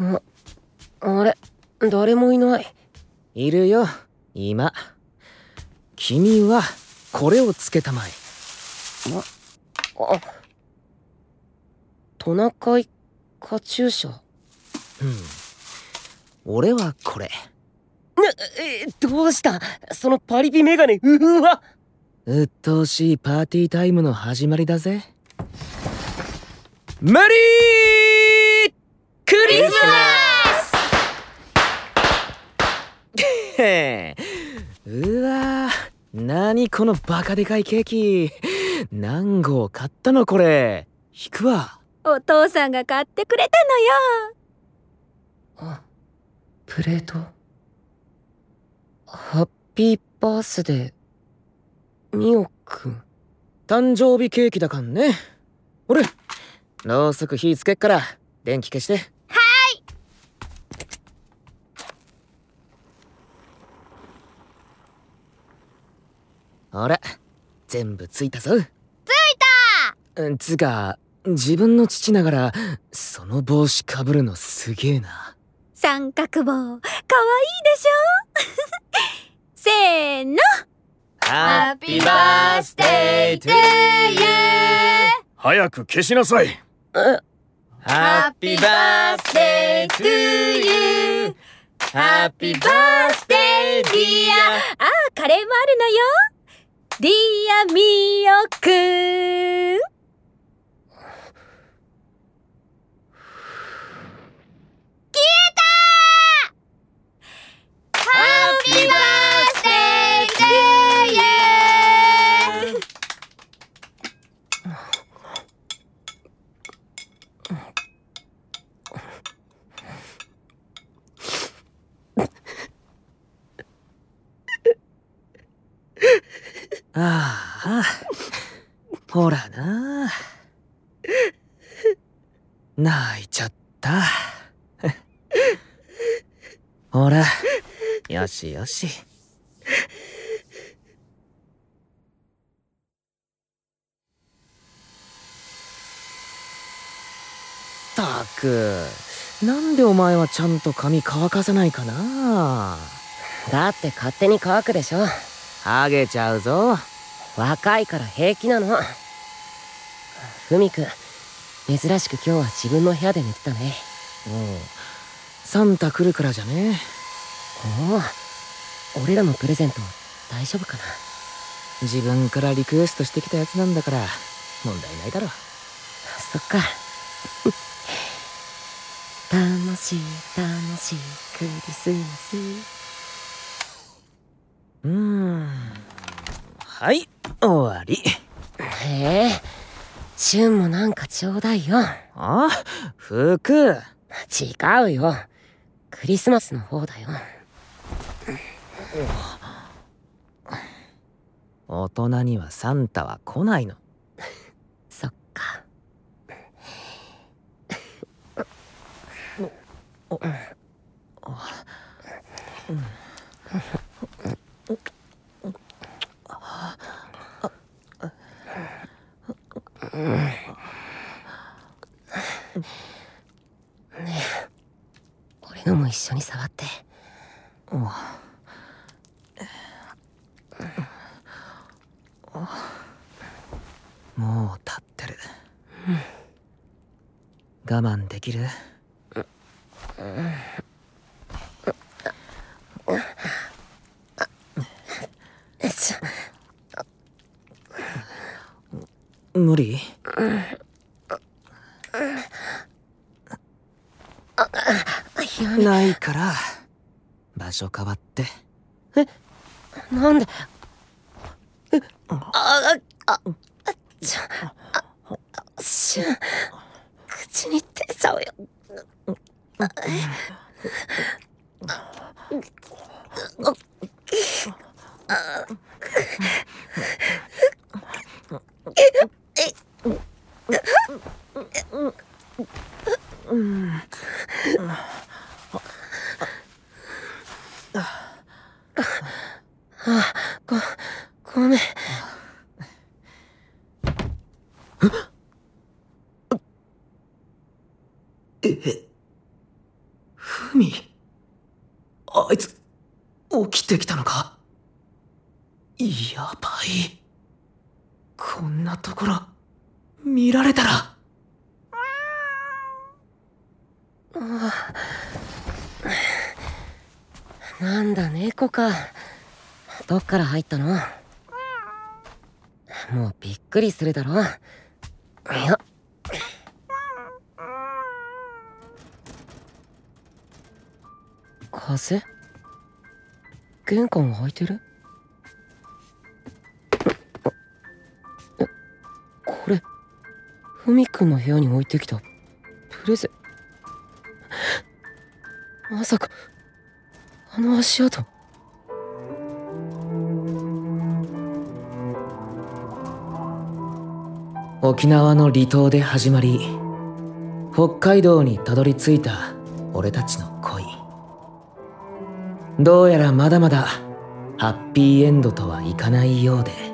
ああれ誰もいない。いるよ今。君はこれをつけたまえ。あトナカイカチューシャ？うん。俺はこれ。なえどうした？そのパリピメガネ。うわ！鬱陶しいパーティータイムの始まりだぜ。マリークリスマス うわー何このバカでかいケーキ。何号買ったのこれ。引くわ。お父さんが買ってくれたあプレート？ハッピーバースデー。ミオくん。誕生日ケーキだかんね。俺ろうそく火つけっから。電気消してはいほら全部ついたぞ。ついた！つか自分の父ながらその帽子かぶるのすげえな。三角帽かわいいでしょ？せーの！ Happy birthday to you 早く消しなさい。ハッピーバースデートゥーユーハッピーバースデーディああカレーもあるのよ dear ミオくんハッピーバースデートゥーユーああ、ほらな。泣いちゃった。ほら、よしよし。ったく、なんでお前はちゃんと髪乾かさないかなだって勝手に乾くでしょハゲちゃうぞ。若いから平気なのふみくん珍しく今日は自分の部屋で寝てたねうん。サンタ来るからじゃね。おお俺らのプレゼント大丈夫かな自分からリクエストしてきたやつなんだから、問題ないだろ。そっか楽しい楽しいクリスマスうーん。はい、終わり。へえシュンもなんかちょうだいよあ服。違うよクリスマスの方だよ大人にはサンタは来ないの。そっかねえ俺のも一緒に触って。もう立ってる。我慢できる？よいし無理？ょやめないから、場所変わって。なんで？ああああちょああしゅ口に手ちゃうよ。ごごめんふみあいつ起きてきたのか？やばい。こんなところ見られたら。ああ。なんだ猫か。どっから入ったの？もうびっくりするだろ。いや風？玄関開いてる？これふみくんの部屋に置いてきた。プレゼまさかあの足跡。沖縄の離島で始まり北海道にたどり着いた俺たちの恋。どうやらまだまだハッピーエンドとはいかないようで。